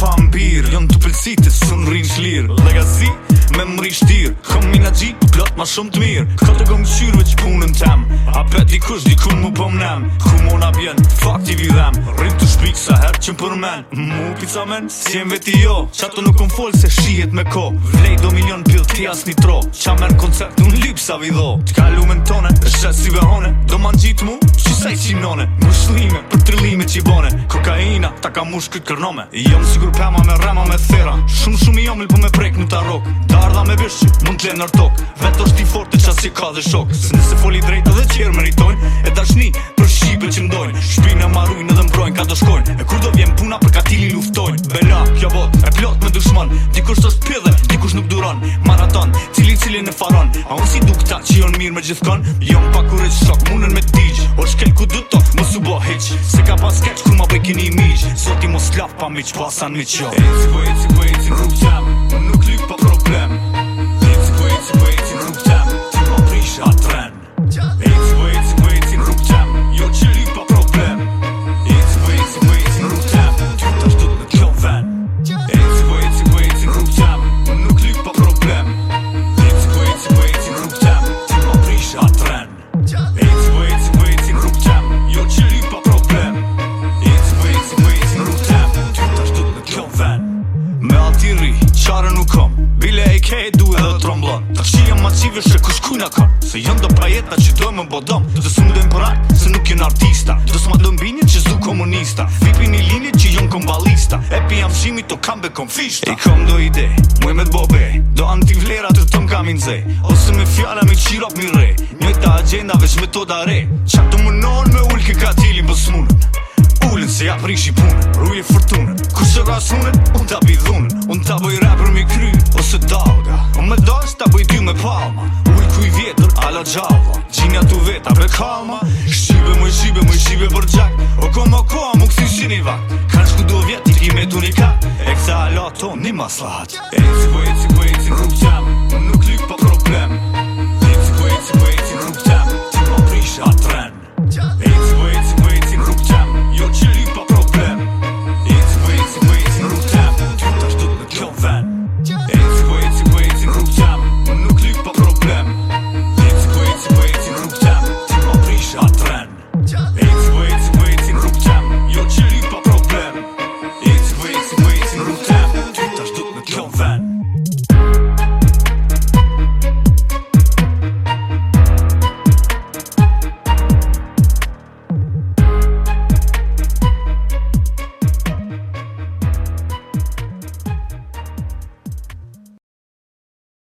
pa mbir Jënë të pëllësitë, së më rinjë që Legazi, me më rinë shtirë Këm mina gjitë, plot ma shumë të mirë Këllë të gëmë qyrëve që punën temë A petë i kush diku më pëmë nemë Kumon a bjenë, fakti vi dhemë Rinë të shpikë sa herë që më përmenë Mu pizza si jenë veti jo Qatë nuk më folë se shihet me ko Vlej do milion pjëllë ti as një tro Qa merë koncert, unë lipë sa vidho T'ka lumen tone, shesive hone Do ma në gjitë mu, shaj qinone Mëshlime për trillime që i bone Kokaina ta ka mush këtë kërnome Jom si kur me rema me thera Shumë shumë i omil po me prek në ta rok Darda me vishë mund t'le nërtok Vet është ti forte qa si ka dhe shok Se nëse foli drejta dhe qjerë meritojnë E dashni tipe që mdojnë Shpinë e marujnë edhe mbrojnë ka do shkojnë E kur do vjen puna për katili luftojnë Bela, kjo bot, e plot me dushman Dikush të spidhe, dikush nuk duron Maraton, cili cili në faron A unë si duk ta që jonë mirë me gjithkon Jom pa kurit shok, munën me tijgj O shkel ku du tok, mu su bo heqë Se ka pas keq, kur ma bëj i miq Zoti mos laf pa miq, pasan miqë, jo Eci, po eci, po eci, rup qap Nuk qarë nuk kom Bile e ke e du edhe tromblon Ta që jam qivir shë kush kujna kom Se jom do prajeta që dojmë më bodom Dhe së më dojmë përak se nuk jën artista Dhe së më dojmë që zu komunista Vipi një linje që jën kom balista E pi jam shimi to kam be kom fishta E kom do ide, muj me t'bobe Do anti vlera të tëm kam inze Ose me fjala me qirap mi re Një ta agenda veç me to dare Qa të më non me ulke ka tili më smunën se ja prishi punën, ruje fortunën Kushe boj rapër mi kry ose dalga O me dojnës ta boj dy me palma Uj kuj vjetër a la Gjinja tu veta be kalma Shqibe më shqibe më shqibe për gjak O kom o kom më kësi shqin i vak Kanë shku do vjetë ti me tunika E këta a la ton një maslahat Eci po eci po eci po, nuk qam Nuk